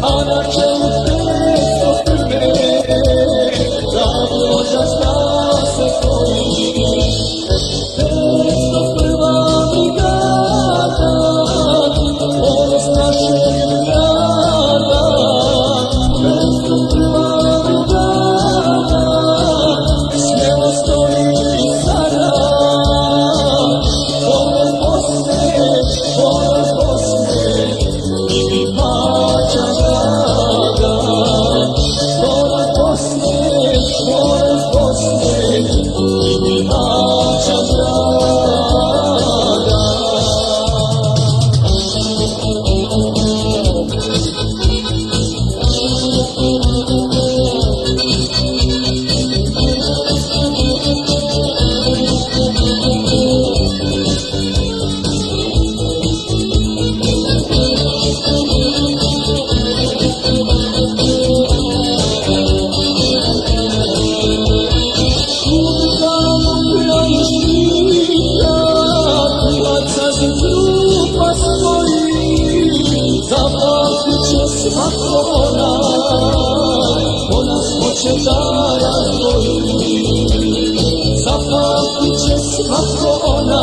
Anarchy matko ona, ona spoczywaja twoimi. Zapłaci przez matko ona,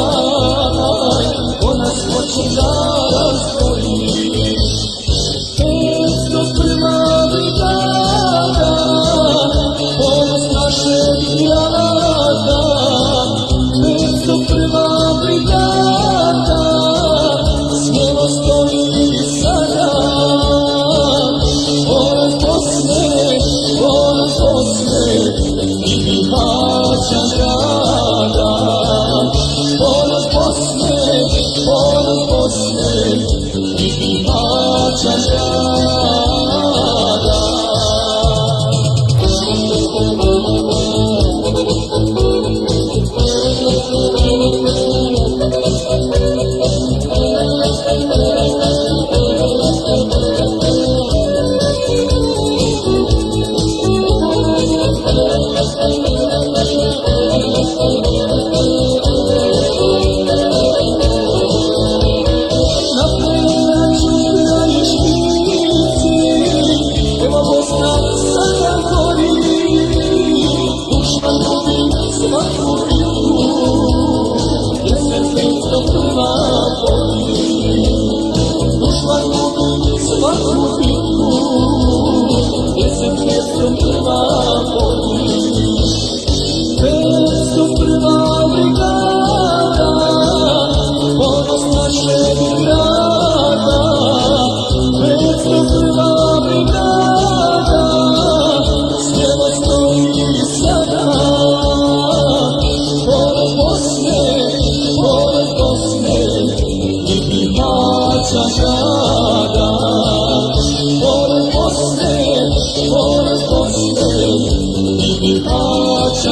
ona spoczywaja twoimi. Polsko prymawita, Polska szybkiada, Polsko prymawita, boş ne, boş boş ne. oczy